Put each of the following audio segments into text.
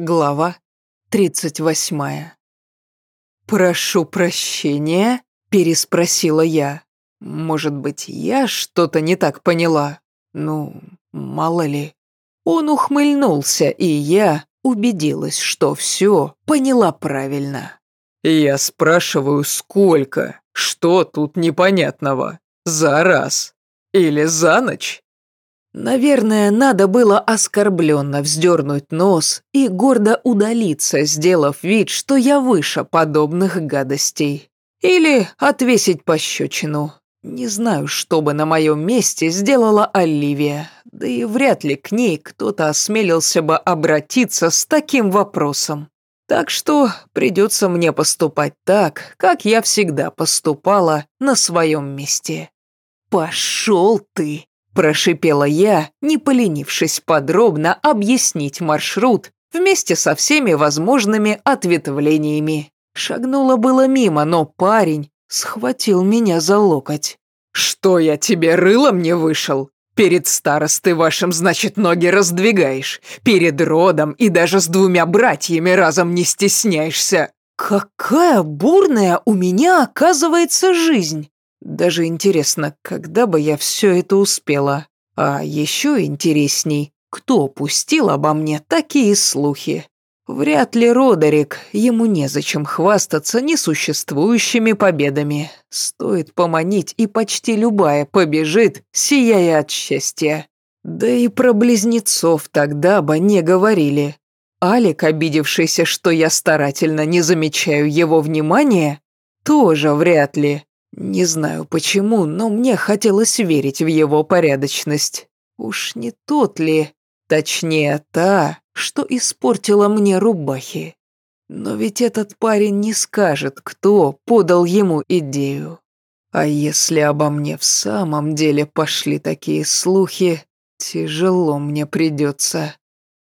Глава 38 «Прошу прощения?» – переспросила я. «Может быть, я что-то не так поняла? Ну, мало ли». Он ухмыльнулся, и я убедилась, что все поняла правильно. «Я спрашиваю, сколько? Что тут непонятного? За раз? Или за ночь?» Наверное, надо было оскорбленно вздернуть нос и гордо удалиться, сделав вид, что я выше подобных гадостей. Или отвесить пощечину. Не знаю, что бы на моем месте сделала Оливия, да и вряд ли к ней кто-то осмелился бы обратиться с таким вопросом. Так что придется мне поступать так, как я всегда поступала на своем месте. «Пошел ты!» Прошипела я, не поленившись подробно объяснить маршрут вместе со всеми возможными ответвлениями. Шагнула было мимо, но парень схватил меня за локоть. «Что я тебе рылом не вышел? Перед старостой вашим, значит, ноги раздвигаешь. Перед родом и даже с двумя братьями разом не стесняешься». «Какая бурная у меня оказывается жизнь!» Даже интересно, когда бы я все это успела. А еще интересней, кто пустил обо мне такие слухи. Вряд ли Родерик, ему незачем хвастаться несуществующими победами. Стоит поманить, и почти любая побежит, сияя от счастья. Да и про близнецов тогда бы не говорили. Алик, обидевшийся, что я старательно не замечаю его внимания, тоже вряд ли. Не знаю почему, но мне хотелось верить в его порядочность. Уж не тот ли, точнее та, что испортила мне рубахи. Но ведь этот парень не скажет, кто подал ему идею. А если обо мне в самом деле пошли такие слухи, тяжело мне придется.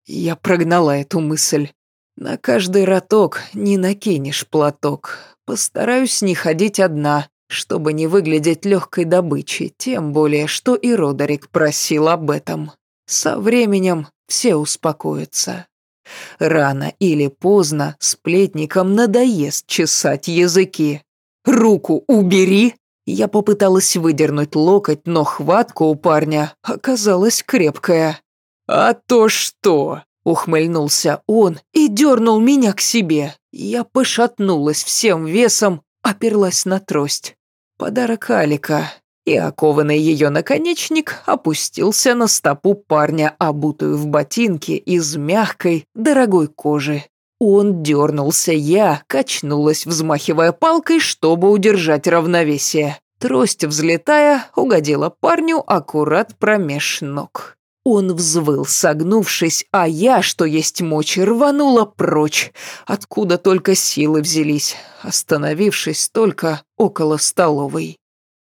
Я прогнала эту мысль. На каждый роток не накинешь платок. Постараюсь не ходить одна, чтобы не выглядеть легкой добычей, тем более, что и Родерик просил об этом. Со временем все успокоятся. Рано или поздно сплетникам надоест чесать языки. «Руку убери!» Я попыталась выдернуть локоть, но хватка у парня оказалась крепкая. «А то что?» — ухмыльнулся он и дернул меня к себе. Я пошатнулась всем весом, оперлась на трость. Подарок Алика, и окованный ее наконечник опустился на стопу парня, обутую в ботинки из мягкой, дорогой кожи. Он дернулся, я качнулась, взмахивая палкой, чтобы удержать равновесие. Трость, взлетая, угодила парню аккурат промеж ног. Он взвыл, согнувшись, а я, что есть мочи, рванула прочь, откуда только силы взялись, остановившись только около столовой.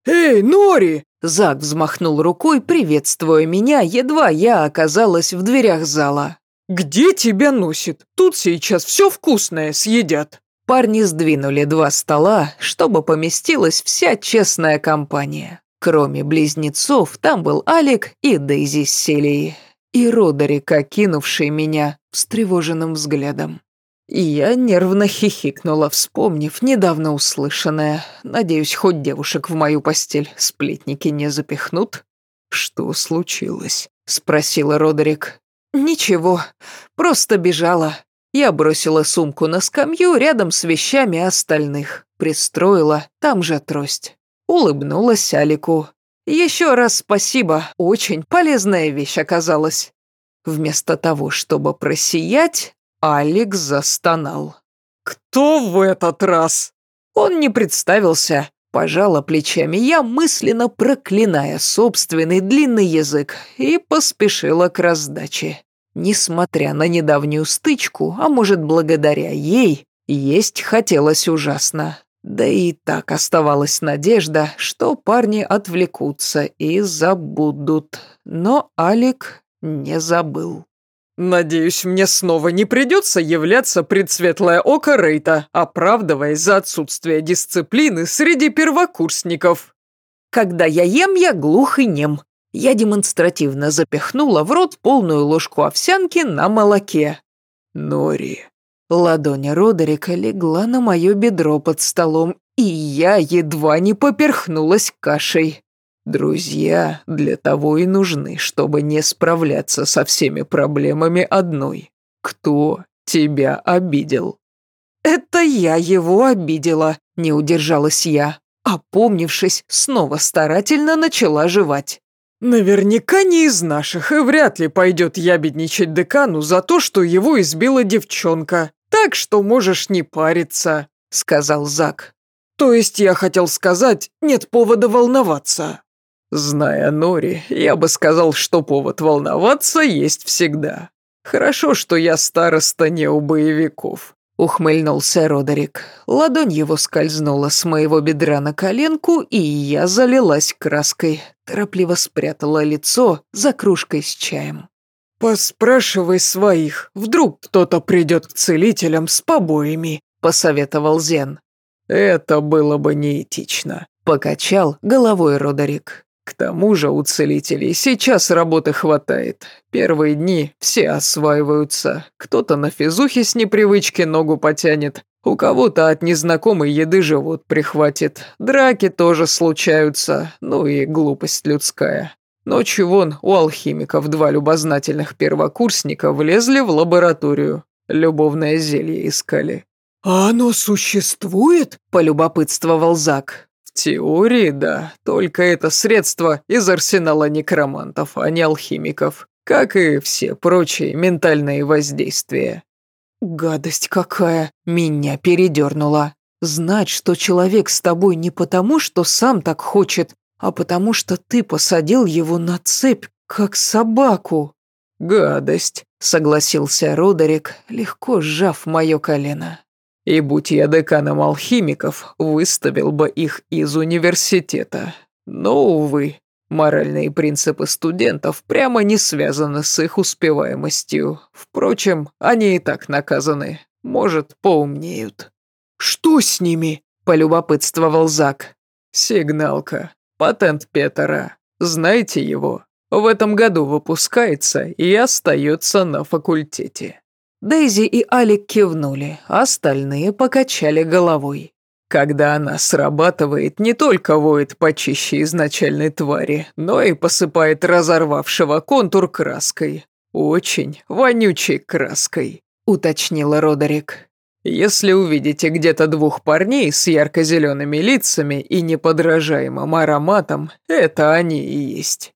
«Эй, Нори!» Зак взмахнул рукой, приветствуя меня, едва я оказалась в дверях зала. «Где тебя носит? Тут сейчас все вкусное съедят». Парни сдвинули два стола, чтобы поместилась вся честная компания. Кроме близнецов, там был Алик и Дейзи с Селией. И Родерик, окинувший меня встревоженным взглядом. И я нервно хихикнула, вспомнив недавно услышанное. Надеюсь, хоть девушек в мою постель сплетники не запихнут. «Что случилось?» — спросила Родерик. «Ничего, просто бежала. Я бросила сумку на скамью рядом с вещами остальных. Пристроила, там же трость. Улыбнулась Алику. «Еще раз спасибо, очень полезная вещь оказалась». Вместо того, чтобы просиять, Алекс застонал. «Кто в этот раз?» Он не представился, пожала плечами я, мысленно проклиная собственный длинный язык, и поспешила к раздаче. Несмотря на недавнюю стычку, а может, благодаря ей, есть хотелось ужасно. Да и так оставалась надежда, что парни отвлекутся и забудут. Но Алик не забыл. «Надеюсь, мне снова не придется являться пред светлое око Рейта, оправдываясь за отсутствие дисциплины среди первокурсников». «Когда я ем, я глух и нем». Я демонстративно запихнула в рот полную ложку овсянки на молоке. Нори». Ладонь Родерика легла на мое бедро под столом, и я едва не поперхнулась кашей. Друзья для того и нужны, чтобы не справляться со всеми проблемами одной. Кто тебя обидел? Это я его обидела, не удержалась я. Опомнившись, снова старательно начала жевать. Наверняка не из наших, и вряд ли пойдет ябедничать декану за то, что его избила девчонка. Так что можешь не париться, сказал Зак. То есть я хотел сказать, нет повода волноваться. Зная Нори, я бы сказал, что повод волноваться есть всегда. Хорошо, что я староста не у боевиков. Ухмыльнулся Родерик. Ладонь его скользнула с моего бедра на коленку, и я залилась краской. Торопливо спрятала лицо за кружкой с чаем. «Поспрашивай своих, вдруг кто-то придет к целителям с побоями», — посоветовал Зен. «Это было бы неэтично», — покачал головой Родерик. К тому же у целителей сейчас работы хватает. Первые дни все осваиваются. Кто-то на физухе с непривычки ногу потянет, у кого-то от незнакомой еды живот прихватит. Драки тоже случаются, ну и глупость людская. Ночью вон у алхимиков два любознательных первокурсника влезли в лабораторию. Любовное зелье искали. «А оно существует?» – полюбопытствовал Зак теории, да. Только это средство из арсенала некромантов, а не алхимиков. Как и все прочие ментальные воздействия. Гадость какая! Меня передернула. Знать, что человек с тобой не потому, что сам так хочет, а потому что ты посадил его на цепь, как собаку. Гадость, согласился Родерик, легко сжав мое колено. И будь я деканом алхимиков, выставил бы их из университета. Но, увы, моральные принципы студентов прямо не связаны с их успеваемостью. Впрочем, они и так наказаны. Может, поумнеют. «Что с ними?» – полюбопытствовал Зак. «Сигналка. Патент Петера. Знаете его? В этом году выпускается и остается на факультете». Дейзи и Алик кивнули, а остальные покачали головой. Когда она срабатывает, не только воет почище изначальной твари, но и посыпает разорвавшего контур краской. Очень вонючей краской, уточнила Родерик. Если увидите где-то двух парней с ярко-зелеными лицами и неподражаемым ароматом, это они и есть.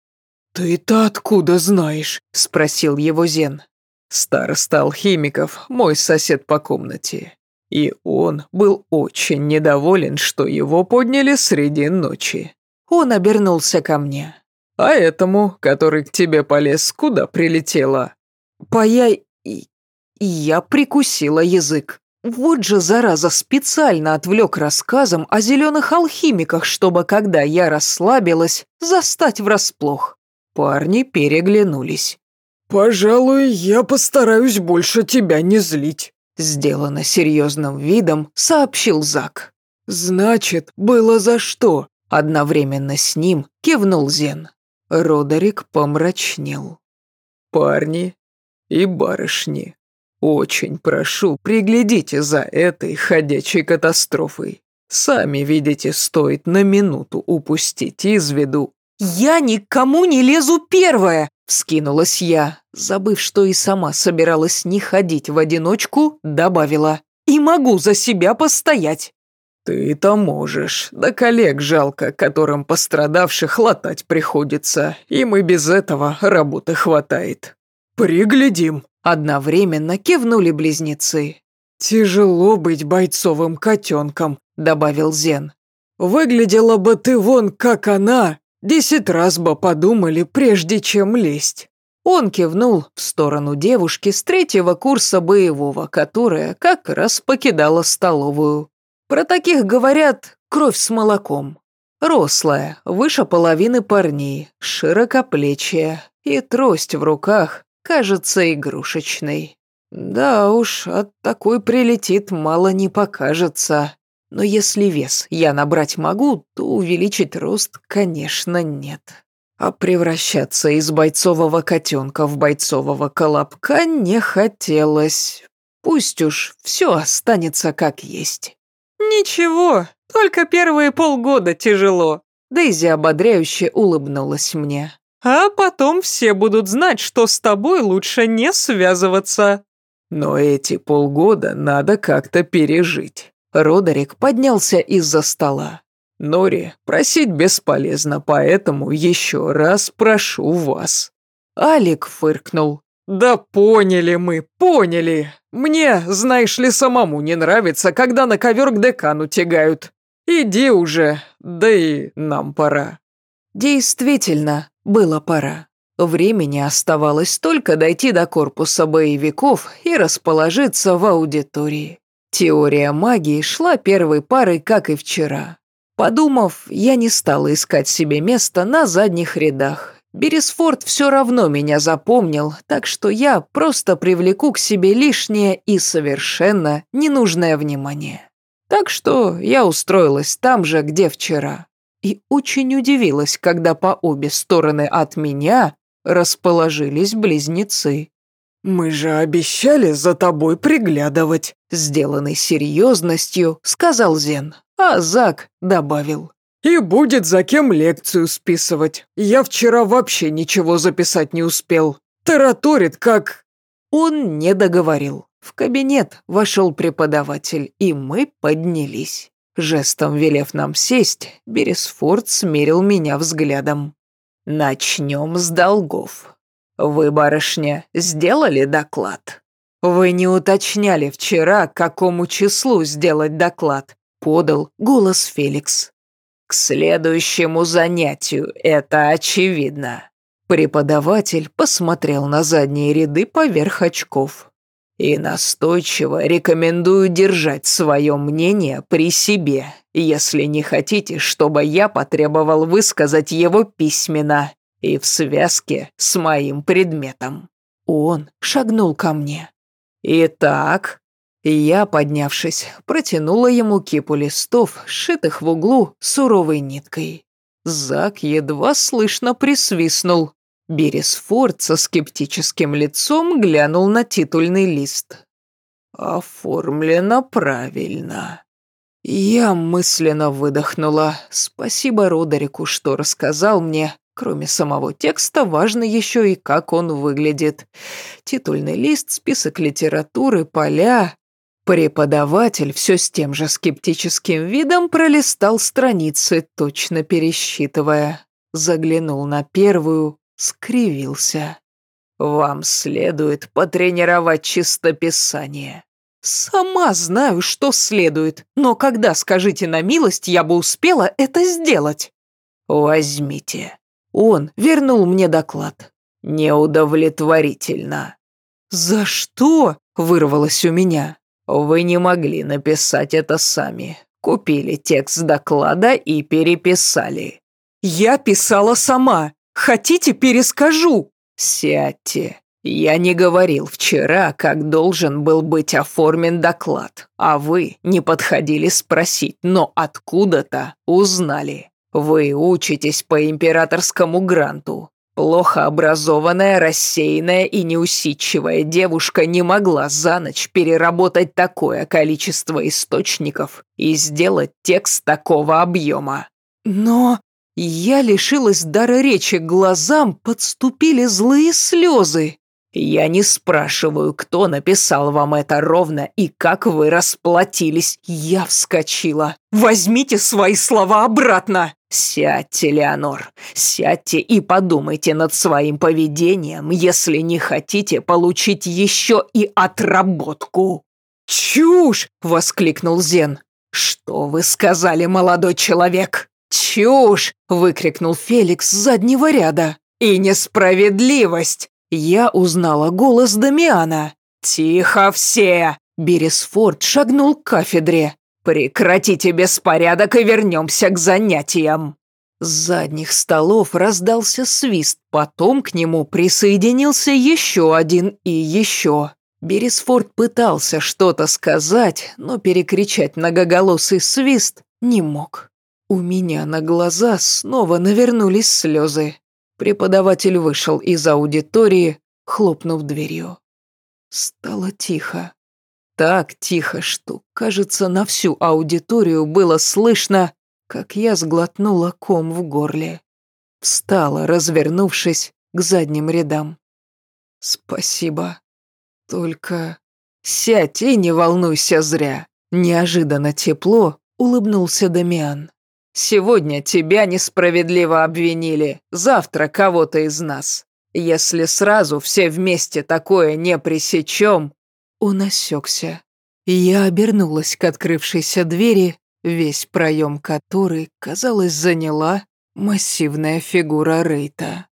«Ты-то откуда знаешь?» – спросил его Зен. Староста алхимиков, мой сосед по комнате. И он был очень недоволен, что его подняли среди ночи. Он обернулся ко мне. А этому, который к тебе полез, куда прилетела? Поя... Я прикусила язык. Вот же, зараза, специально отвлек рассказом о зеленых алхимиках, чтобы, когда я расслабилась, застать врасплох. Парни переглянулись. «Пожалуй, я постараюсь больше тебя не злить», — сделано серьезным видом, сообщил Зак. «Значит, было за что?» Одновременно с ним кивнул Зен. Родерик помрачнел. «Парни и барышни, очень прошу, приглядите за этой ходячей катастрофой. Сами видите, стоит на минуту упустить из виду «Я никому не лезу первая!» – вскинулась я, забыв, что и сама собиралась не ходить в одиночку, добавила. «И могу за себя постоять!» «Ты-то можешь, да коллег жалко, которым пострадавших латать приходится, им и без этого работы хватает». «Приглядим!» – одновременно кивнули близнецы. «Тяжело быть бойцовым котенком», – добавил Зен. «Выглядела бы ты вон, как она, Десять раз бы подумали, прежде чем лезть». Он кивнул в сторону девушки с третьего курса боевого, которая как раз покидала столовую. Про таких говорят «кровь с молоком». Рослая, выше половины парней, широкоплечья и трость в руках, кажется игрушечной. Да уж, от такой прилетит мало не покажется. Но если вес я набрать могу, то увеличить рост, конечно, нет. А превращаться из бойцового котенка в бойцового колобка не хотелось. Пусть уж все останется как есть. Ничего, только первые полгода тяжело. Дейзи ободряюще улыбнулась мне. А потом все будут знать, что с тобой лучше не связываться. Но эти полгода надо как-то пережить. Родерик поднялся из-за стола. Нори, просить бесполезно, поэтому еще раз прошу вас. Алик фыркнул. «Да поняли мы, поняли. Мне, знаешь ли, самому не нравится, когда на ковер к декану тягают. Иди уже, да и нам пора». Действительно, было пора. Времени оставалось только дойти до корпуса боевиков и расположиться в аудитории. Теория магии шла первой парой, как и вчера. Подумав, я не стала искать себе место на задних рядах. Бересфорд все равно меня запомнил, так что я просто привлеку к себе лишнее и совершенно ненужное внимание. Так что я устроилась там же, где вчера. И очень удивилась, когда по обе стороны от меня расположились близнецы. «Мы же обещали за тобой приглядывать», — сделанной серьезностью сказал Зен, а Зак добавил. «И будет за кем лекцию списывать. Я вчера вообще ничего записать не успел. Тараторит как...» Он не договорил. В кабинет вошел преподаватель, и мы поднялись. Жестом велев нам сесть, Бересфорд смерил меня взглядом. «Начнем с долгов. Вы, барышня, сделали доклад?» «Вы не уточняли вчера, к какому числу сделать доклад», — подал голос Феликс. «К следующему занятию, это очевидно». Преподаватель посмотрел на задние ряды поверх очков. «И настойчиво рекомендую держать свое мнение при себе, если не хотите, чтобы я потребовал высказать его письменно и в связке с моим предметом». Он шагнул ко мне. «Итак...» Я, поднявшись, протянула ему кипу листов, сшитых в углу суровой ниткой. Зак едва слышно присвистнул. Бересфорд со скептическим лицом глянул на титульный лист. «Оформлено правильно». Я мысленно выдохнула. Спасибо Родерику, что рассказал мне, Кроме самого текста, важно еще и как он выглядит. Титульный лист, список литературы, поля. Преподаватель все с тем же скептическим видом пролистал страницы, точно пересчитывая. Заглянул на первую, скривился. «Вам следует потренировать чистописание». «Сама знаю, что следует, но когда, скажите на милость, я бы успела это сделать?» «Возьмите. Он вернул мне доклад. Неудовлетворительно. «За что?» – вырвалось у меня. «Вы не могли написать это сами. Купили текст доклада и переписали». «Я писала сама. Хотите, перескажу?» «Сядьте. Я не говорил вчера, как должен был быть оформлен доклад, а вы не подходили спросить, но откуда-то узнали. Вы учитесь по императорскому гранту. Плохо образованная, рассеянная и неусидчивая девушка не могла за ночь переработать такое количество источников и сделать текст такого объема. Но я лишилась дара речи, глазам подступили злые слезы. Я не спрашиваю, кто написал вам это ровно и как вы расплатились. Я вскочила. Возьмите свои слова обратно. «Сядьте, Леонор, сядьте и подумайте над своим поведением, если не хотите получить еще и отработку». «Чушь!» — воскликнул Зен. «Что вы сказали, молодой человек?» «Чушь!» — выкрикнул Феликс с заднего ряда. «И несправедливость!» Я узнала голос Дамиана. «Тихо все!» Бересфорд шагнул к кафедре. «Прекратите беспорядок и вернемся к занятиям!» С задних столов раздался свист, потом к нему присоединился еще один и еще. Бересфорд пытался что-то сказать, но перекричать многоголосый свист не мог. У меня на глаза снова навернулись слезы. Преподаватель вышел из аудитории, хлопнув дверью. Стало тихо. так тихо, что, кажется, на всю аудиторию было слышно, как я сглотнула ком в горле. Встала, развернувшись к задним рядам. «Спасибо. Только сядь и не волнуйся зря». Неожиданно тепло улыбнулся Дамиан. «Сегодня тебя несправедливо обвинили, завтра кого-то из нас. Если сразу все вместе такое не пресечем...» Он осекся. Я обернулась к открывшейся двери, весь проем которой, казалось, заняла массивная фигура Рейта.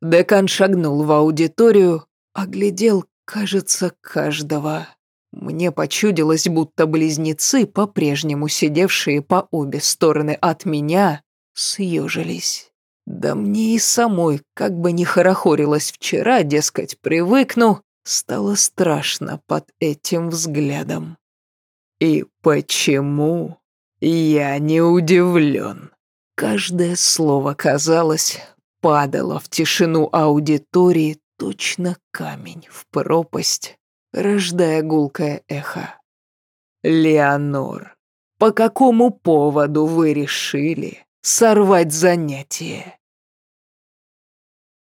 Декан шагнул в аудиторию, оглядел, кажется, каждого. Мне почудилось, будто близнецы, по-прежнему сидевшие по обе стороны от меня, съежились. Да мне и самой, как бы не хорохорилась вчера, дескать, привыкну, стало страшно под этим взглядом. И почему я не удивлен? Каждое слово, казалось, падало в тишину аудитории, точно камень в пропасть, рождая гулкое эхо. «Леонор, по какому поводу вы решили сорвать занятие?»